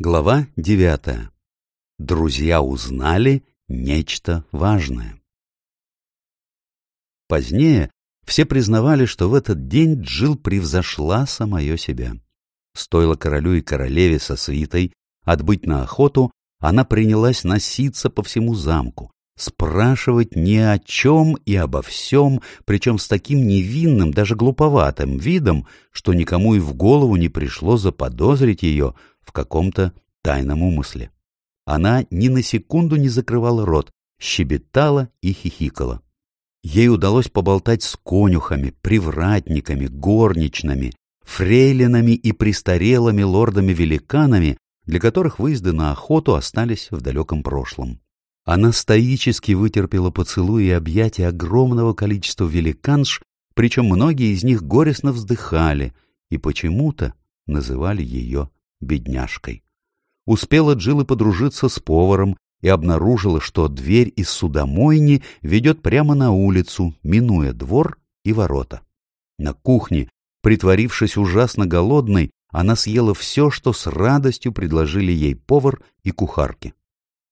Глава девятая. Друзья узнали нечто важное. Позднее все признавали, что в этот день Джил превзошла самое себя. Стоило королю и королеве со свитой отбыть на охоту, она принялась носиться по всему замку, спрашивать ни о чем и обо всем, причем с таким невинным, даже глуповатым видом, что никому и в голову не пришло заподозрить ее в каком-то тайном умысле. Она ни на секунду не закрывала рот, щебетала и хихикала. Ей удалось поболтать с конюхами, привратниками, горничными, фрейлинами и престарелыми лордами-великанами, для которых выезды на охоту остались в далеком прошлом. Она стоически вытерпела поцелуи и объятия огромного количества великанш, причем многие из них горестно вздыхали и почему-то называли ее бедняжкой. Успела Джилл подружиться с поваром и обнаружила, что дверь из судомойни ведет прямо на улицу, минуя двор и ворота. На кухне, притворившись ужасно голодной, она съела все, что с радостью предложили ей повар и кухарки.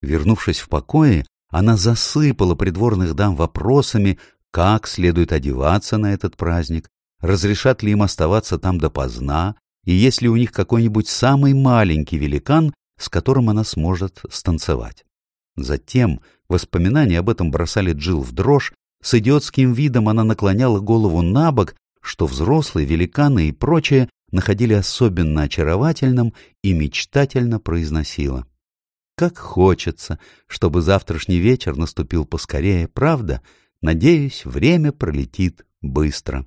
Вернувшись в покое, она засыпала придворных дам вопросами, как следует одеваться на этот праздник, разрешат ли им оставаться там допоздна, и есть ли у них какой-нибудь самый маленький великан, с которым она сможет станцевать. Затем воспоминания об этом бросали Джил в дрожь, с идиотским видом она наклоняла голову на бок, что взрослые, великаны и прочее находили особенно очаровательным и мечтательно произносила. «Как хочется, чтобы завтрашний вечер наступил поскорее, правда? Надеюсь, время пролетит быстро».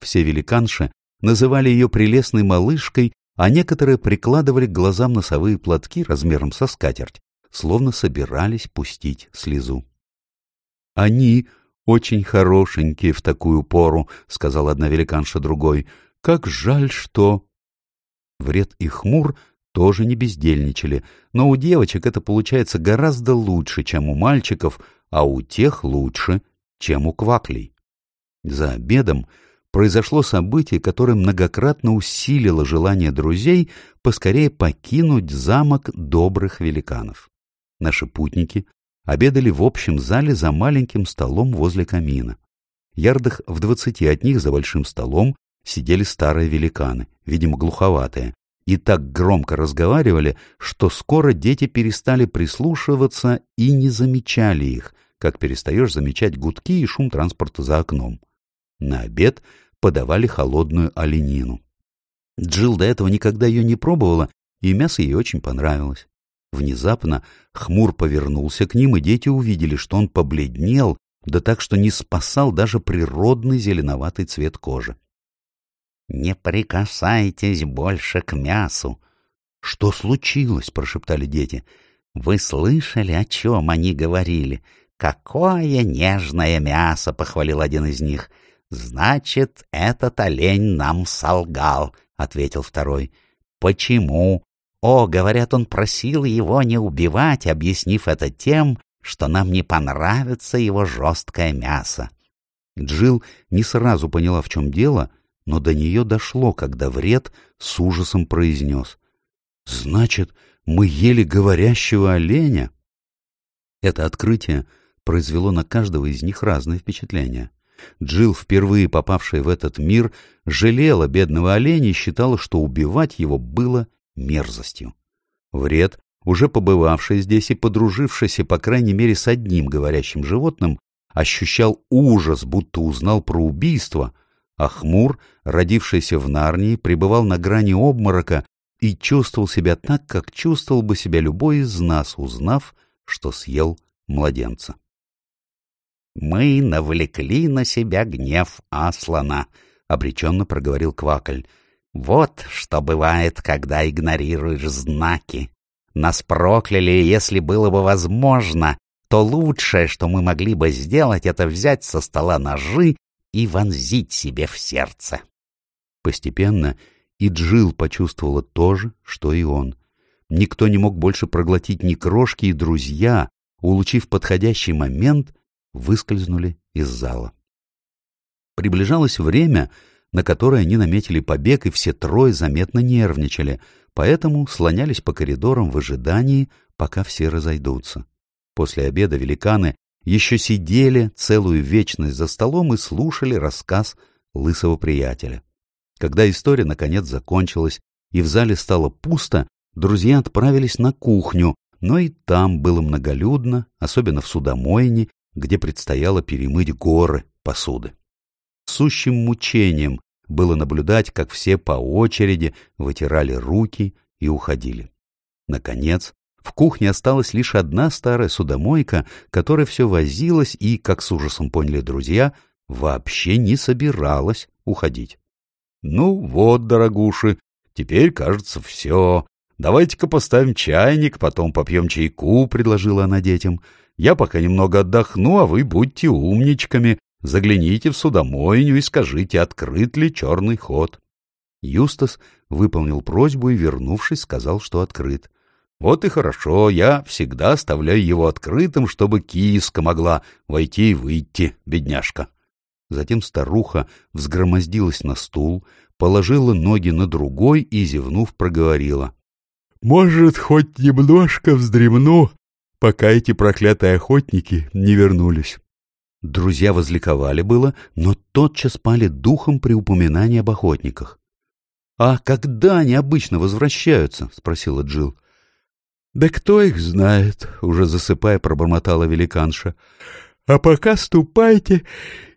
Все великанши называли ее прелестной малышкой, а некоторые прикладывали к глазам носовые платки размером со скатерть, словно собирались пустить слезу. — Они очень хорошенькие в такую пору, — сказала одна великанша другой. — Как жаль, что... Вред и хмур тоже не бездельничали, но у девочек это получается гораздо лучше, чем у мальчиков, а у тех лучше, чем у кваклей. За обедом произошло событие, которое многократно усилило желание друзей поскорее покинуть замок добрых великанов. Наши путники обедали в общем зале за маленьким столом возле камина. Ярдах в двадцати от них за большим столом сидели старые великаны, видимо, глуховатые, и так громко разговаривали, что скоро дети перестали прислушиваться и не замечали их, как перестаешь замечать гудки и шум транспорта за окном. На обед подавали холодную оленину. Джилл до этого никогда ее не пробовала, и мясо ей очень понравилось. Внезапно хмур повернулся к ним, и дети увидели, что он побледнел, да так, что не спасал даже природный зеленоватый цвет кожи. — Не прикасайтесь больше к мясу. — Что случилось? — прошептали дети. — Вы слышали, о чем они говорили? — Какое нежное мясо! — похвалил один из них. — Значит, этот олень нам солгал, — ответил второй. — Почему? О, говорят, он просил его не убивать, объяснив это тем, что нам не понравится его жесткое мясо. Джилл не сразу поняла, в чем дело, но до нее дошло, когда вред с ужасом произнес. — Значит, мы ели говорящего оленя? Это открытие произвело на каждого из них разное впечатление. Джилл, впервые попавшая в этот мир, жалела бедного оленя и считала, что убивать его было мерзостью. Вред, уже побывавший здесь и подружившийся, по крайней мере, с одним говорящим животным, ощущал ужас, будто узнал про убийство, а Хмур, родившийся в Нарнии, пребывал на грани обморока и чувствовал себя так, как чувствовал бы себя любой из нас, узнав, что съел младенца. «Мы навлекли на себя гнев Аслана», — обреченно проговорил Квакль. «Вот что бывает, когда игнорируешь знаки. Нас прокляли, и если было бы возможно, то лучшее, что мы могли бы сделать, это взять со стола ножи и вонзить себе в сердце». Постепенно и Джил почувствовала то же, что и он. Никто не мог больше проглотить ни крошки, и друзья, улучив подходящий момент, выскользнули из зала. Приближалось время, на которой они наметили побег, и все трое заметно нервничали, поэтому слонялись по коридорам в ожидании, пока все разойдутся. После обеда великаны еще сидели целую вечность за столом и слушали рассказ лысого приятеля. Когда история наконец закончилась и в зале стало пусто, друзья отправились на кухню, но и там было многолюдно, особенно в судомойне, где предстояло перемыть горы посуды. Сущим мучением было наблюдать, как все по очереди вытирали руки и уходили. Наконец, в кухне осталась лишь одна старая судомойка, которая все возилась и, как с ужасом поняли друзья, вообще не собиралась уходить. — Ну вот, дорогуши, теперь, кажется, все. Давайте-ка поставим чайник, потом попьем чайку, — предложила она детям. Я пока немного отдохну, а вы будьте умничками, загляните в судомойню и скажите, открыт ли черный ход. Юстас выполнил просьбу и, вернувшись, сказал, что открыт. Вот и хорошо, я всегда оставляю его открытым, чтобы киска могла войти и выйти, бедняжка. Затем старуха взгромоздилась на стул, положила ноги на другой и, зевнув, проговорила. — Может, хоть немножко вздремну, пока эти проклятые охотники не вернулись. Друзья возликовали было, но тотчас пали духом при упоминании об охотниках. — А когда они обычно возвращаются? — спросила Джилл. Да кто их знает, уже засыпая, пробормотала великанша. А пока ступайте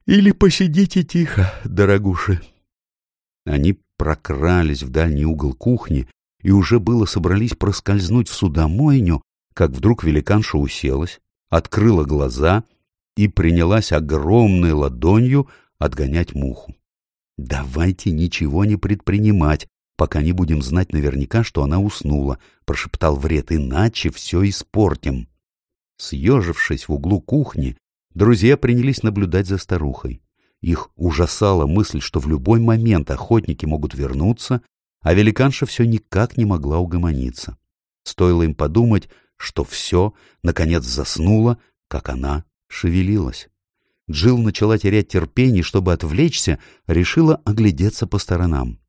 или посидите тихо, дорогуши. Они прокрались в дальний угол кухни и уже было собрались проскользнуть в судомойню, как вдруг великанша уселась, открыла глаза и принялась огромной ладонью отгонять муху. «Давайте ничего не предпринимать», пока не будем знать наверняка, что она уснула, — прошептал вред, — иначе все испортим. Съежившись в углу кухни, друзья принялись наблюдать за старухой. Их ужасала мысль, что в любой момент охотники могут вернуться, а великанша все никак не могла угомониться. Стоило им подумать, что все, наконец, заснуло, как она шевелилась. Джилл начала терять терпение, чтобы отвлечься, решила оглядеться по сторонам.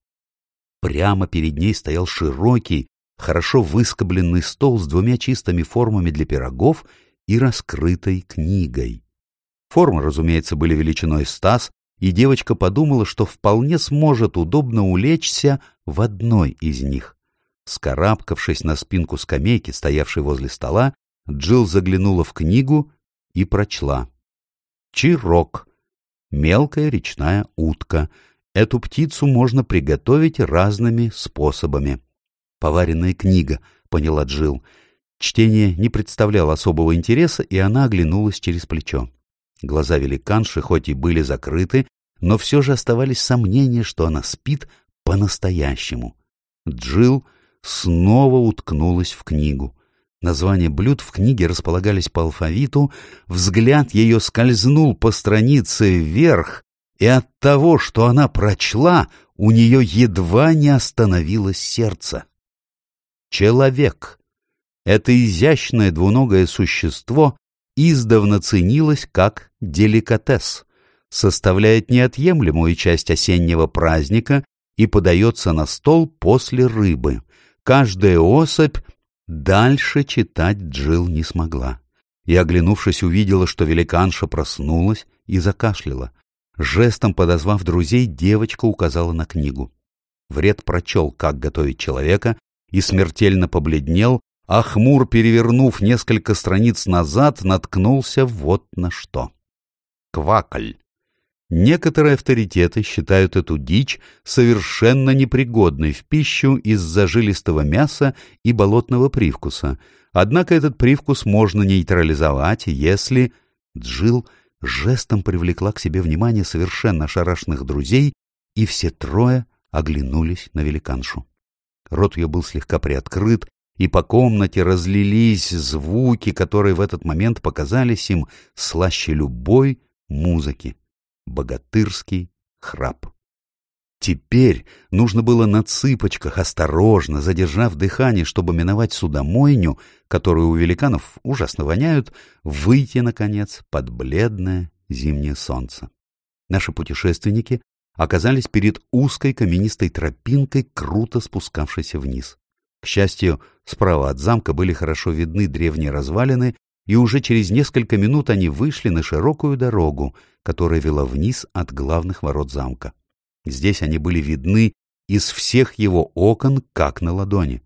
Прямо перед ней стоял широкий, хорошо выскобленный стол с двумя чистыми формами для пирогов и раскрытой книгой. Формы, разумеется, были величиной стас, и девочка подумала, что вполне сможет удобно улечься в одной из них. Скарабкавшись на спинку скамейки, стоявшей возле стола, Джилл заглянула в книгу и прочла. Чирок. Мелкая речная утка — Эту птицу можно приготовить разными способами. Поваренная книга, поняла Джил. Чтение не представляло особого интереса, и она оглянулась через плечо. Глаза великанши хоть и были закрыты, но все же оставались сомнения, что она спит по-настоящему. Джил снова уткнулась в книгу. Названия блюд в книге располагались по алфавиту, взгляд ее скользнул по странице вверх, и от того, что она прочла, у нее едва не остановилось сердце. Человек. Это изящное двуногое существо издавна ценилось как деликатес, составляет неотъемлемую часть осеннего праздника и подается на стол после рыбы. Каждая особь дальше читать Джил не смогла. И, оглянувшись, увидела, что великанша проснулась и закашляла. Жестом подозвав друзей, девочка указала на книгу. Вред прочел, как готовить человека, и смертельно побледнел, а хмур, перевернув несколько страниц назад, наткнулся вот на что. Квакль. Некоторые авторитеты считают эту дичь совершенно непригодной в пищу из-за жилистого мяса и болотного привкуса, однако этот привкус можно нейтрализовать, если... Джил жестом привлекла к себе внимание совершенно ошарашенных друзей, и все трое оглянулись на великаншу. Рот ее был слегка приоткрыт, и по комнате разлились звуки, которые в этот момент показались им слаще любой музыки. Богатырский храп. Теперь нужно было на цыпочках, осторожно, задержав дыхание, чтобы миновать судомойню, которую у великанов ужасно воняют, выйти, наконец, под бледное зимнее солнце. Наши путешественники оказались перед узкой каменистой тропинкой, круто спускавшейся вниз. К счастью, справа от замка были хорошо видны древние развалины, и уже через несколько минут они вышли на широкую дорогу, которая вела вниз от главных ворот замка. Здесь они были видны из всех его окон, как на ладони.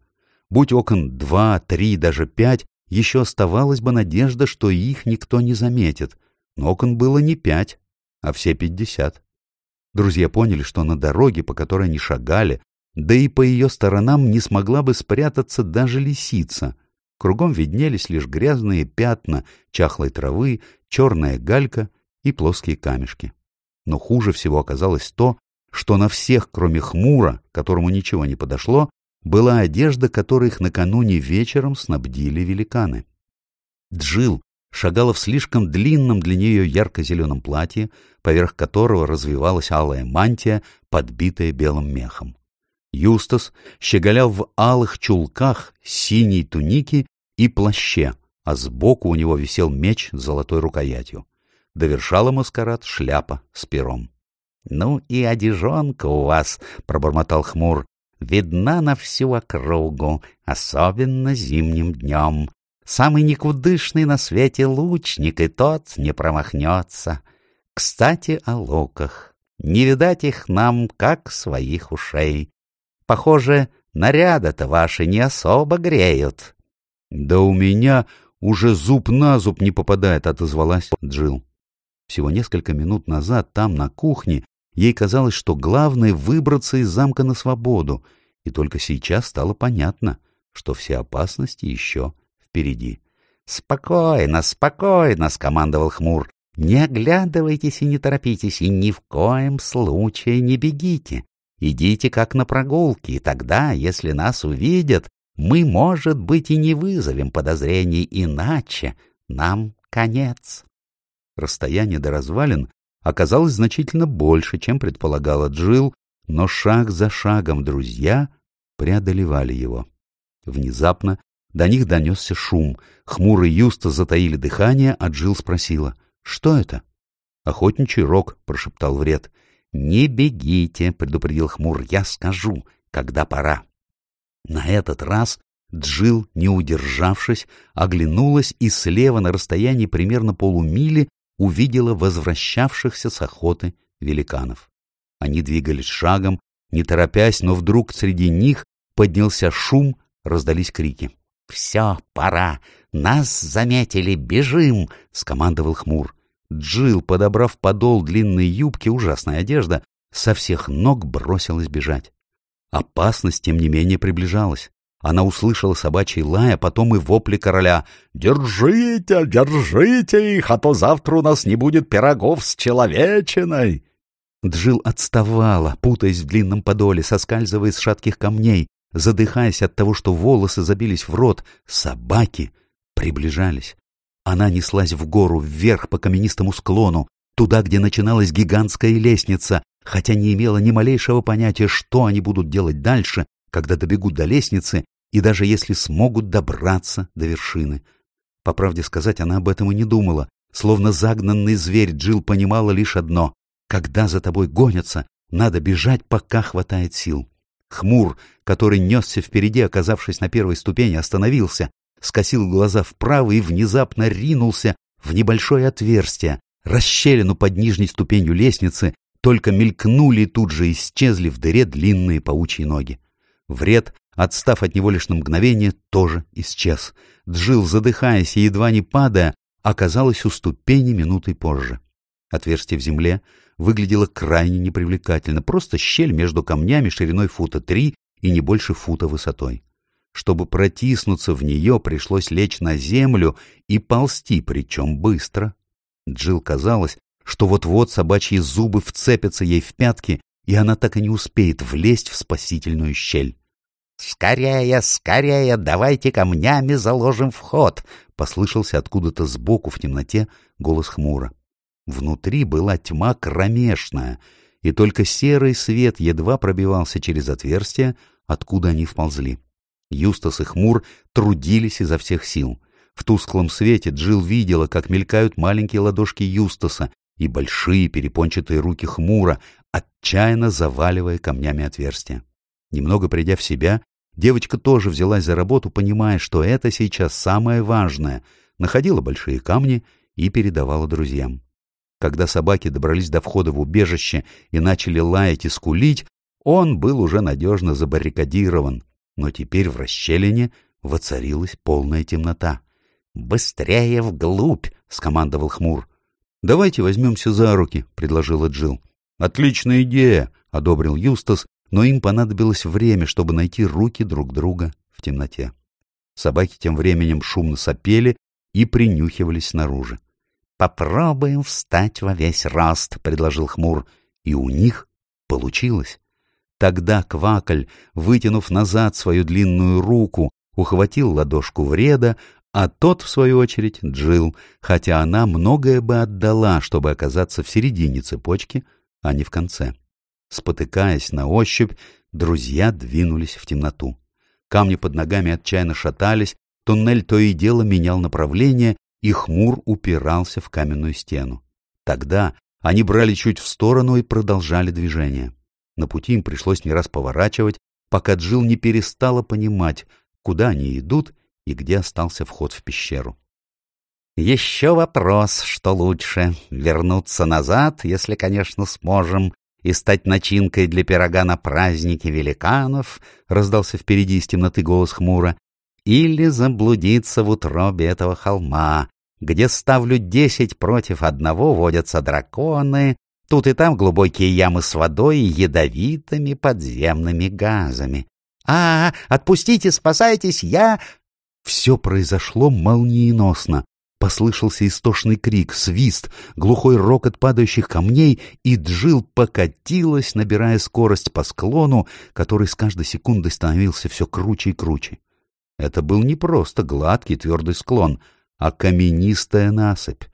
Будь окон два, три, даже пять, еще оставалась бы надежда, что их никто не заметит. Но окон было не пять, а все пятьдесят. Друзья поняли, что на дороге, по которой они шагали, да и по ее сторонам не смогла бы спрятаться даже лисица. Кругом виднелись лишь грязные пятна чахлой травы, черная галька и плоские камешки. Но хуже всего оказалось то, что на всех, кроме хмура, которому ничего не подошло, была одежда, которой их накануне вечером снабдили великаны. Джил шагала в слишком длинном для нее ярко-зеленом платье, поверх которого развивалась алая мантия, подбитая белым мехом. Юстас щеголял в алых чулках, синей тунике и плаще, а сбоку у него висел меч с золотой рукоятью. Довершала маскарад шляпа с пером. — Ну и одежонка у вас, — пробормотал хмур, — видна на всю округу, особенно зимним днем. Самый никудышный на свете лучник, и тот не промахнется. Кстати, о луках. Не видать их нам, как своих ушей. Похоже, наряды-то ваши не особо греют. — Да у меня уже зуб на зуб не попадает, — отозвалась Джил. Всего несколько минут назад там, на кухне, ей казалось, что главное — выбраться из замка на свободу, и только сейчас стало понятно, что все опасности еще впереди. «Спокойно, спокойно!» — скомандовал Хмур. «Не оглядывайтесь и не торопитесь, и ни в коем случае не бегите. Идите как на прогулке, и тогда, если нас увидят, мы, может быть, и не вызовем подозрений, иначе нам конец». Расстояние до развалин оказалось значительно больше, чем предполагала Джил, но шаг за шагом друзья преодолевали его. Внезапно до них донесся шум. Хмурый Юста затаили дыхание, а Джилл спросила. — Что это? — Охотничий рог, — прошептал Вред. — Не бегите, — предупредил Хмур, — я скажу, когда пора. На этот раз Джил, не удержавшись, оглянулась и слева на расстоянии примерно полумили увидела возвращавшихся с охоты великанов. Они двигались шагом, не торопясь, но вдруг среди них поднялся шум, раздались крики. «Все, пора! Нас заметили! Бежим!» — скомандовал Хмур. Джил, подобрав подол длинной юбки, ужасная одежда, со всех ног бросилась бежать. Опасность, тем не менее, приближалась. Она услышала собачий лай, а потом и вопли короля. «Держите, держите их, а то завтра у нас не будет пирогов с человечиной!» Джил отставала, путаясь в длинном подоле, соскальзывая с шатких камней задыхаясь от того, что волосы забились в рот, собаки приближались. Она неслась в гору, вверх по каменистому склону, туда, где начиналась гигантская лестница, хотя не имела ни малейшего понятия, что они будут делать дальше, когда добегут до лестницы, и даже если смогут добраться до вершины. По правде сказать, она об этом и не думала. Словно загнанный зверь, Джил понимала лишь одно — когда за тобой гонятся, надо бежать, пока хватает сил. Хмур, который несся впереди, оказавшись на первой ступени, остановился, скосил глаза вправо и внезапно ринулся в небольшое отверстие, расщелину под нижней ступенью лестницы, только мелькнули и тут же исчезли в дыре длинные паучьи ноги. Вред, отстав от него лишь на мгновение, тоже исчез. Джил, задыхаясь и едва не падая, оказалась у ступени минутой позже. Отверстие в земле выглядело крайне непривлекательно, просто щель между камнями шириной фута три и не больше фута высотой. Чтобы протиснуться в нее, пришлось лечь на землю и ползти, причем быстро. Джилл казалось, что вот-вот собачьи зубы вцепятся ей в пятки, и она так и не успеет влезть в спасительную щель. «Скорее, скорее, давайте камнями заложим вход!» — послышался откуда-то сбоку в темноте голос хмура. Внутри была тьма кромешная, и только серый свет едва пробивался через отверстие, откуда они вползли. Юстас и Хмур трудились изо всех сил. В тусклом свете Джил видела, как мелькают маленькие ладошки Юстаса и большие перепончатые руки Хмура, отчаянно заваливая камнями отверстия. Немного придя в себя, девочка тоже взялась за работу, понимая, что это сейчас самое важное, находила большие камни и передавала друзьям. Когда собаки добрались до входа в убежище и начали лаять и скулить, он был уже надежно забаррикадирован, но теперь в расщелине воцарилась полная темнота. «Быстрее вглубь!» — скомандовал Хмур. «Давайте возьмемся за руки», — предложила Джилл. «Отличная идея», — одобрил Юстас, но им понадобилось время, чтобы найти руки друг друга в темноте. Собаки тем временем шумно сопели и принюхивались снаружи. «Попробуем встать во весь рост», — предложил Хмур, и у них получилось. Тогда Квакль, вытянув назад свою длинную руку, ухватил ладошку вреда, а тот, в свою очередь, Джил, хотя она многое бы отдала, чтобы оказаться в середине цепочки, а не в конце. Спотыкаясь на ощупь, друзья двинулись в темноту. Камни под ногами отчаянно шатались, туннель то и дело менял направление, и хмур упирался в каменную стену. Тогда они брали чуть в сторону и продолжали движение. На пути им пришлось не раз поворачивать, пока Джил не перестала понимать, куда они идут и где остался вход в пещеру. «Еще вопрос, что лучше, вернуться назад, если, конечно, сможем, и стать начинкой для пирога на празднике великанов», — раздался впереди из темноты голос хмура, «или заблудиться в утробе этого холма, где ставлю десять против одного водятся драконы, Тут и там глубокие ямы с водой и ядовитыми подземными газами. «А, отпустите, спасайтесь, я...» Все произошло молниеносно. Послышался истошный крик, свист, глухой рокот падающих камней, и Джил покатилась, набирая скорость по склону, который с каждой секундой становился все круче и круче. Это был не просто гладкий твердый склон, а каменистая насыпь.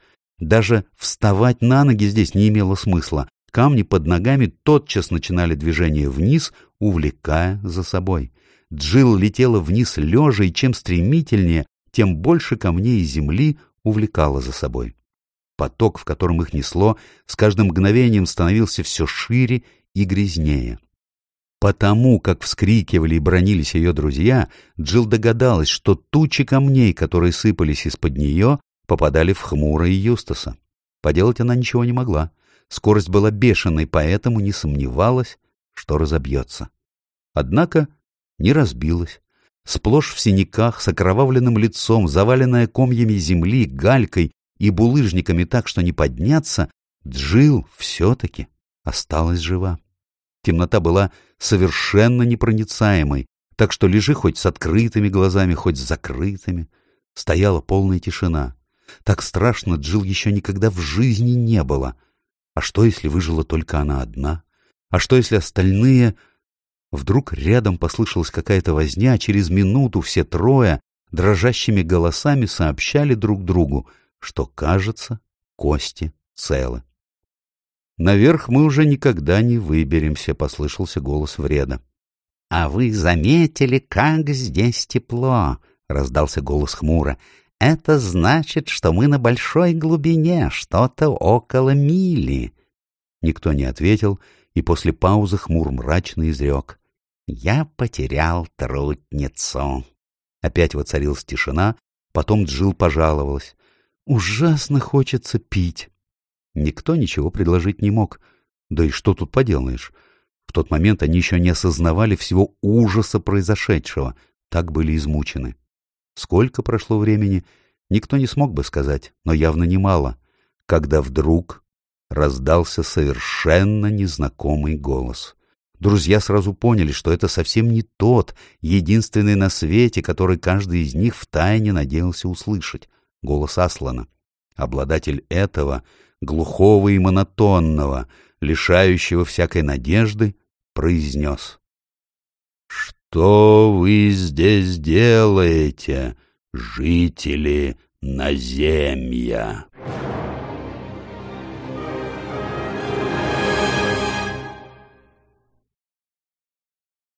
Даже вставать на ноги здесь не имело смысла. Камни под ногами тотчас начинали движение вниз, увлекая за собой. Джил летела вниз лежа, и чем стремительнее, тем больше камней и земли увлекала за собой. Поток, в котором их несло, с каждым мгновением становился все шире и грязнее. Потому, как вскрикивали и бронились ее друзья, Джилл догадалась, что тучи камней, которые сыпались из-под нее, попадали в Хмура и Юстаса. Поделать она ничего не могла. Скорость была бешеной, поэтому не сомневалась, что разобьется. Однако не разбилась. Сплошь в синяках, с окровавленным лицом, заваленная комьями земли, галькой и булыжниками так, что не подняться, Джил все-таки осталась жива. Темнота была совершенно непроницаемой, так что лежи хоть с открытыми глазами, хоть с закрытыми. Стояла полная тишина. Так страшно Джил еще никогда в жизни не было. А что, если выжила только она одна? А что, если остальные... Вдруг рядом послышалась какая-то возня, а через минуту все трое дрожащими голосами сообщали друг другу, что, кажется, кости целы. «Наверх мы уже никогда не выберемся», — послышался голос вреда. «А вы заметили, как здесь тепло?» — раздался голос хмуро. Это значит, что мы на большой глубине, что-то около мили. Никто не ответил, и после паузы хмур мрачно изрек. Я потерял трудницу. Опять воцарилась тишина, потом Джил пожаловалась. Ужасно хочется пить. Никто ничего предложить не мог. Да и что тут поделаешь? В тот момент они еще не осознавали всего ужаса произошедшего, так были измучены. Сколько прошло времени, никто не смог бы сказать, но явно немало, когда вдруг раздался совершенно незнакомый голос. Друзья сразу поняли, что это совсем не тот, единственный на свете, который каждый из них втайне надеялся услышать, голос Аслана. Обладатель этого, глухого и монотонного, лишающего всякой надежды, произнес. «Что вы здесь делаете, жители наземья?»